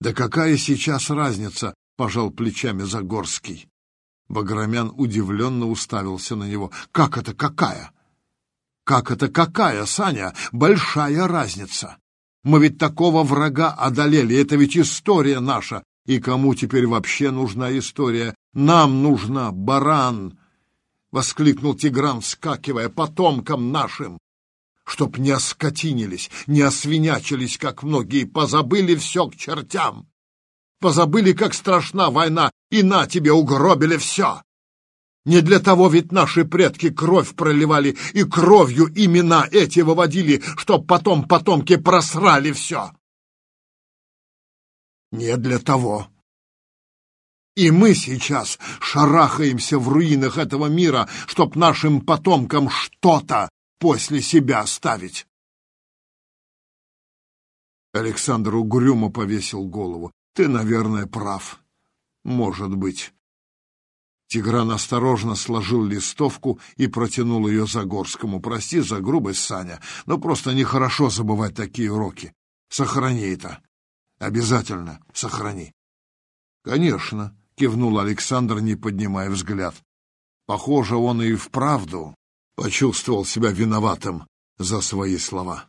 Да какая сейчас разница, пожал плечами Загорский. Баграмян удивленно уставился на него. Как это какая? Как это какая, Саня? Большая разница. Мы ведь такого врага одолели, это ведь история наша. И кому теперь вообще нужна история? Нам нужна, баран! — воскликнул Тигран, вскакивая, — потомкам нашим! Чтоб не оскотинились, не освинячились, как многие, позабыли все к чертям! Позабыли, как страшна война, и на тебе угробили все! Не для того ведь наши предки кровь проливали и кровью имена эти выводили, чтоб потом потомки просрали все. Не для того. И мы сейчас шарахаемся в руинах этого мира, чтоб нашим потомкам что-то после себя оставить. Александр угрюмо повесил голову. Ты, наверное, прав. Может быть. Тигран осторожно сложил листовку и протянул ее Загорскому. «Прости за грубость, Саня, но просто нехорошо забывать такие уроки. Сохрани это. Обязательно сохрани». «Конечно», — кивнул Александр, не поднимая взгляд. Похоже, он и вправду почувствовал себя виноватым за свои слова.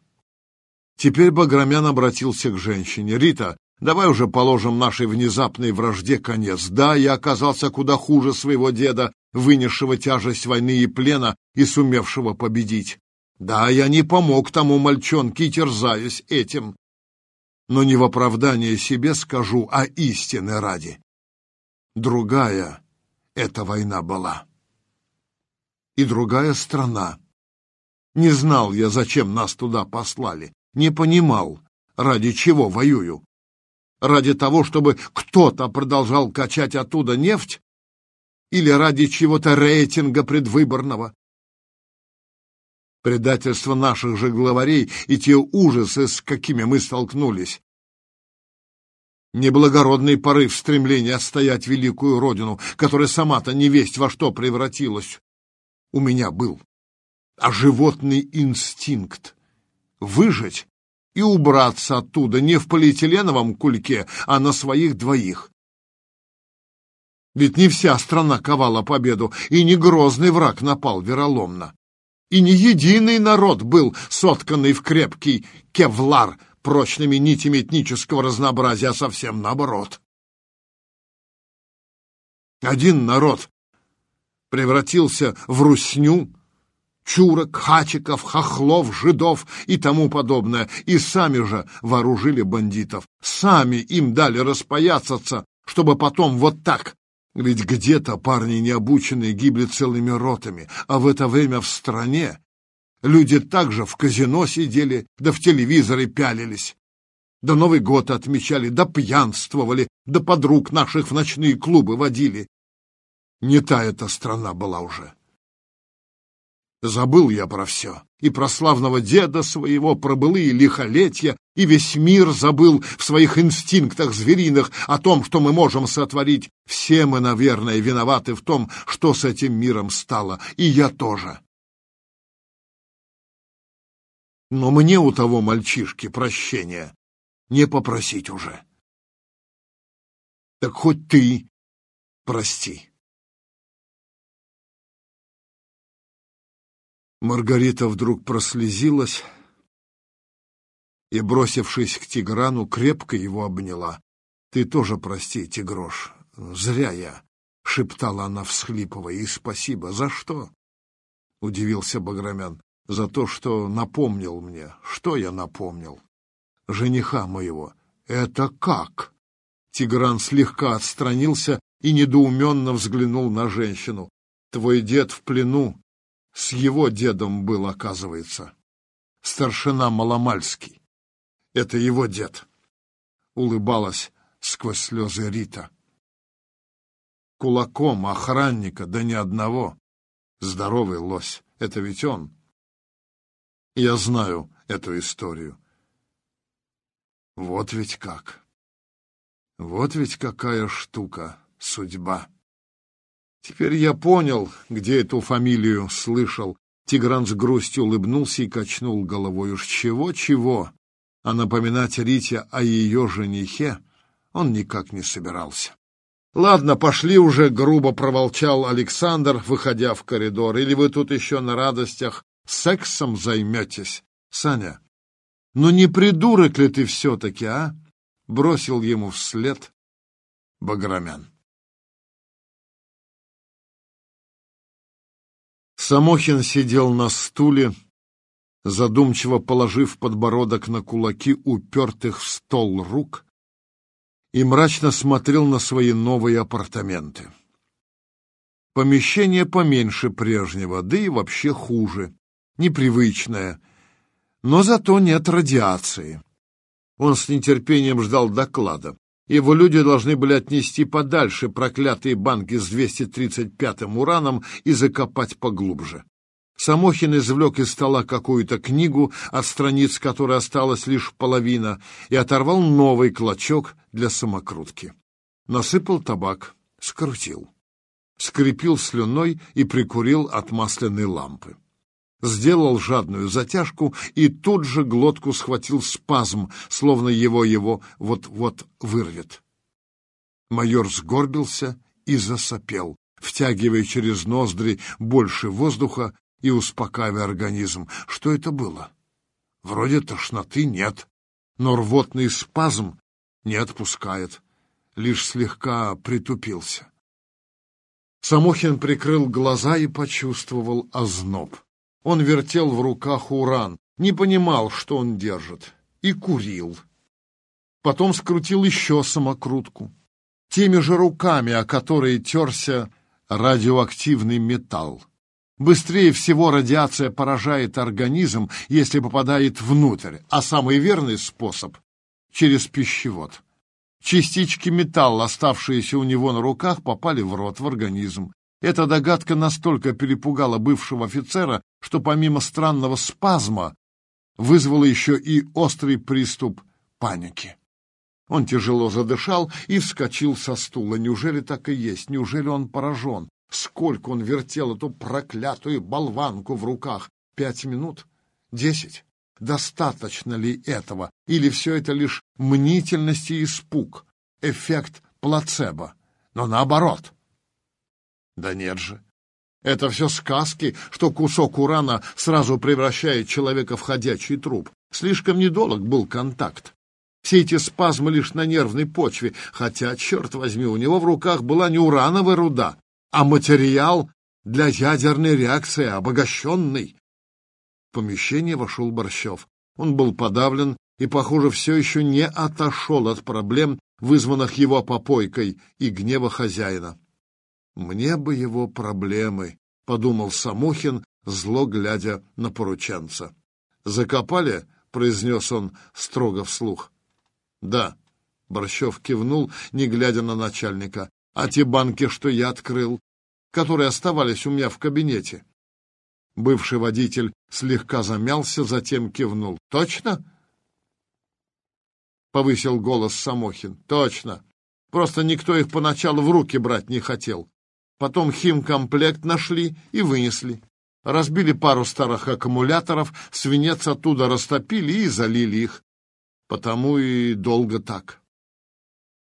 Теперь Баграмян обратился к женщине. «Рита, Давай уже положим нашей внезапной вражде конец. Да, я оказался куда хуже своего деда, вынесшего тяжесть войны и плена и сумевшего победить. Да, я не помог тому мальчонке и терзаюсь этим. Но не в оправдание себе скажу, а истины ради. Другая эта война была. И другая страна. Не знал я, зачем нас туда послали. Не понимал, ради чего воюю ради того, чтобы кто-то продолжал качать оттуда нефть или ради чего-то рейтинга предвыборного. Предательство наших же главарей и те ужасы, с какими мы столкнулись. Неблагородный порыв стремления отстоять великую родину, которая сама-то не весть во что превратилась, у меня был. А животный инстинкт — выжить и убраться оттуда не в полиэтиленовом кульке, а на своих двоих. Ведь не вся страна ковала победу, и не грозный враг напал вероломно. И не единый народ был сотканный в крепкий кевлар прочными нитями этнического разнообразия, а совсем наоборот. Один народ превратился в русню, чурок, хачиков, хохлов, жидов и тому подобное, и сами же вооружили бандитов, сами им дали распоясаться, чтобы потом вот так. Ведь где-то парни необученные гибли целыми ротами, а в это время в стране люди также в казино сидели, да в телевизоры пялились. Да Новый год отмечали, да пьянствовали, да подруг наших в ночные клубы водили. Не та эта страна была уже. Забыл я про все. И про славного деда своего, про былые лихолетия, и весь мир забыл в своих инстинктах звериных о том, что мы можем сотворить. Все мы, наверное, виноваты в том, что с этим миром стало, и я тоже. Но мне у того мальчишки прощения не попросить уже. Так хоть ты прости. Маргарита вдруг прослезилась и, бросившись к Тиграну, крепко его обняла. — Ты тоже прости, Тигрош, зря я, — шептала она, всхлипывая, — и спасибо. За что? — удивился Баграмян. — За то, что напомнил мне. Что я напомнил? Жениха моего. — Это как? Тигран слегка отстранился и недоуменно взглянул на женщину. — Твой дед в плену с его дедом был, оказывается. Старшина Маломальский. Это его дед. Улыбалась сквозь слезы Рита. Кулаком охранника, да ни одного. Здоровый лось. Это ведь он. Я знаю эту историю. Вот ведь как. Вот ведь какая штука судьба. Теперь я понял, где эту фамилию слышал. Тигран с грустью улыбнулся и качнул головой. Уж чего-чего, а напоминать Рите о ее женихе он никак не собирался. «Ладно, пошли уже», — грубо проволчал Александр, выходя в коридор. «Или вы тут еще на радостях сексом займетесь?» «Саня, ну не придурок ли ты все-таки, а?» — бросил ему вслед Баграмян. Самохин сидел на стуле, задумчиво положив подбородок на кулаки упертых в стол рук, и мрачно смотрел на свои новые апартаменты. Помещение поменьше прежнего, да и вообще хуже, непривычное, но зато нет радиации. Он с нетерпением ждал доклада. Его люди должны были отнести подальше проклятые банки с 235-м ураном и закопать поглубже. Самохин извлек из стола какую-то книгу, от страниц которой осталась лишь половина, и оторвал новый клочок для самокрутки. Насыпал табак, скрутил. Скрепил слюной и прикурил от масляной лампы. Сделал жадную затяжку и тут же глотку схватил спазм, словно его его вот-вот вырвет. Майор сгорбился и засопел, втягивая через ноздри больше воздуха и успокаивая организм. Что это было? Вроде тошноты нет, но рвотный спазм не отпускает, лишь слегка притупился. Самохин прикрыл глаза и почувствовал озноб. Он вертел в руках уран, не понимал, что он держит, и курил. Потом скрутил еще самокрутку. Теми же руками, о которые терся радиоактивный металл. Быстрее всего радиация поражает организм, если попадает внутрь, а самый верный способ — через пищевод. Частички металла, оставшиеся у него на руках, попали в рот, в организм. Эта догадка настолько перепугала бывшего офицера, что помимо странного спазма вызвала еще и острый приступ паники. Он тяжело задышал и вскочил со стула. Неужели так и есть? Неужели он поражен? Сколько он вертел эту проклятую болванку в руках? Пять минут? Десять? Достаточно ли этого? Или все это лишь мнительность и испуг? Эффект плацебо? Но наоборот. Да нет же. Это все сказки, что кусок урана сразу превращает человека в ходячий труп. Слишком недолг был контакт. Все эти спазмы лишь на нервной почве, хотя, черт возьми, у него в руках была не урановая руда, а материал для ядерной реакции, обогащенный. В помещение вошел Борщев. Он был подавлен и, похоже, все еще не отошел от проблем, вызванных его попойкой и гнева хозяина. «Мне бы его проблемы», — подумал Самохин, зло глядя на порученца. «Закопали?» — произнес он строго вслух. «Да», — Борщев кивнул, не глядя на начальника а те банки, что я открыл, которые оставались у меня в кабинете. Бывший водитель слегка замялся, затем кивнул. «Точно?» — повысил голос Самохин. «Точно. Просто никто их поначалу в руки брать не хотел. Потом химкомплект нашли и вынесли. Разбили пару старых аккумуляторов, свинец оттуда растопили и залили их. Потому и долго так».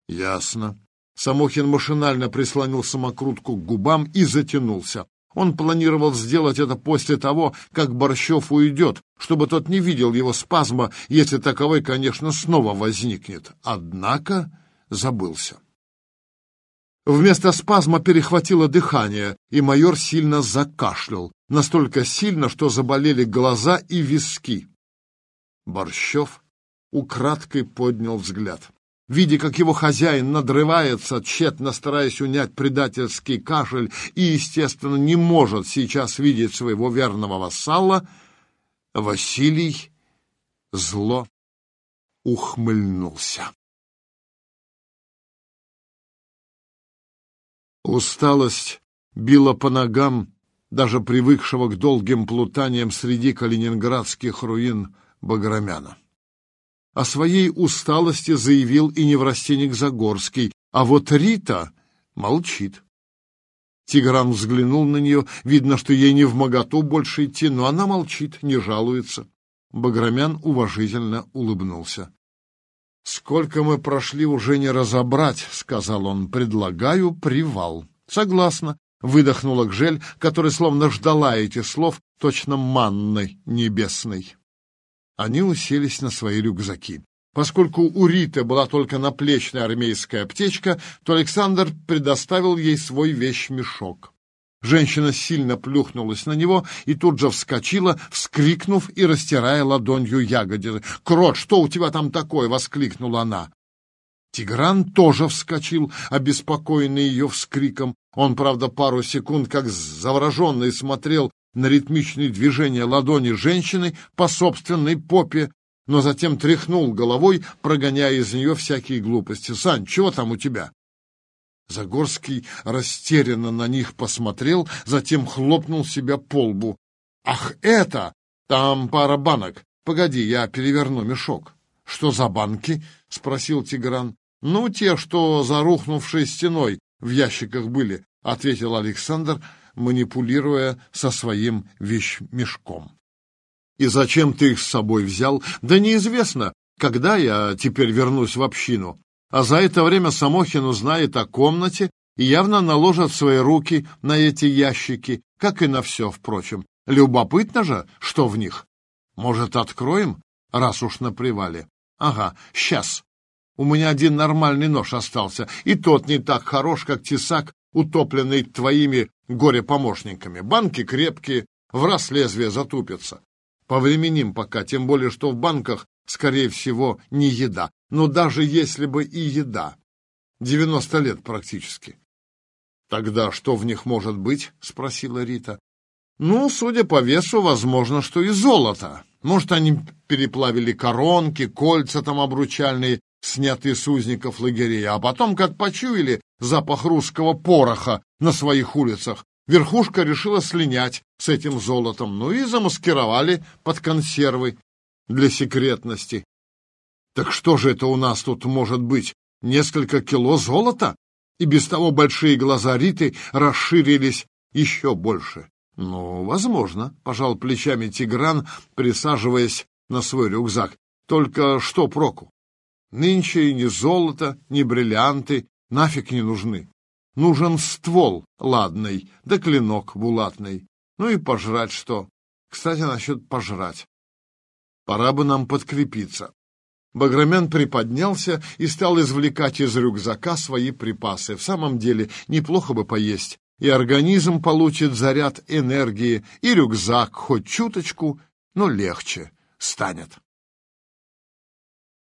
«Ясно», Самохин машинально прислонил самокрутку к губам и затянулся. Он планировал сделать это после того, как Борщев уйдет, чтобы тот не видел его спазма, если таковой, конечно, снова возникнет. Однако забылся. Вместо спазма перехватило дыхание, и майор сильно закашлял, настолько сильно, что заболели глаза и виски. Борщев украдкой поднял взгляд видя, как его хозяин надрывается, тщетно стараясь унять предательский кашель и, естественно, не может сейчас видеть своего верного вассала, Василий зло ухмыльнулся. Усталость била по ногам даже привыкшего к долгим плутаниям среди калининградских руин Баграмяна. О своей усталости заявил и неврастенник Загорский, а вот Рита молчит. Тигран взглянул на нее, видно, что ей не в моготу больше идти, но она молчит, не жалуется. Баграмян уважительно улыбнулся. Сколько мы прошли, уже не разобрать, сказал он. Предлагаю привал. Согласна, выдохнула Гжель, которая словно ждала этих слов, точно манной небесной. Они уселись на свои рюкзаки. Поскольку у Риты была только наплечная армейская аптечка, то Александр предоставил ей свой вещмешок. Женщина сильно плюхнулась на него и тут же вскочила, вскрикнув и растирая ладонью ягодицы. «Крот, что у тебя там такое?» — воскликнула она. Тигран тоже вскочил, обеспокоенный ее вскриком. Он, правда, пару секунд, как завороженный, смотрел на ритмичные движения ладони женщины по собственной попе, но затем тряхнул головой, прогоняя из нее всякие глупости. «Сань, чего там у тебя?» Загорский растерянно на них посмотрел, затем хлопнул себя по лбу. «Ах, это! Там пара банок. Погоди, я переверну мешок». «Что за банки?» — спросил Тигран. «Ну, те, что за рухнувшей стеной в ящиках были», — ответил Александр, манипулируя со своим вещмешком. «И зачем ты их с собой взял? Да неизвестно, когда я теперь вернусь в общину. А за это время Самохин узнает о комнате и явно наложит свои руки на эти ящики, как и на все, впрочем. Любопытно же, что в них. Может, откроем, раз уж на привале? Ага, сейчас. У меня один нормальный нож остался, и тот не так хорош, как тесак, утопленный твоими горе-помощниками. Банки крепкие, в раз лезвие затупится. Повременим пока, тем более, что в банках, скорее всего, не еда. Но даже если бы и еда. Девяносто лет практически. «Тогда что в них может быть?» — спросила Рита. «Ну, судя по весу, возможно, что и золото. Может, они переплавили коронки, кольца там обручальные, снятые с узников лагерей, а потом, как почуяли запах русского пороха на своих улицах, верхушка решила слинять с этим золотом, ну и замаскировали под консервы для секретности. Так что же это у нас тут может быть? Несколько кило золота? И без того большие глаза Риты расширились еще больше. Ну, возможно, пожал плечами Тигран, присаживаясь на свой рюкзак. Только что проку? Нынче ни золото, ни бриллианты нафиг не нужны. Нужен ствол ладный, да клинок булатный. Ну и пожрать что. Кстати, насчет пожрать. Пора бы нам подкрепиться. Баграмян приподнялся и стал извлекать из рюкзака свои припасы. В самом деле, неплохо бы поесть. И организм получит заряд энергии, и рюкзак хоть чуточку, но легче станет.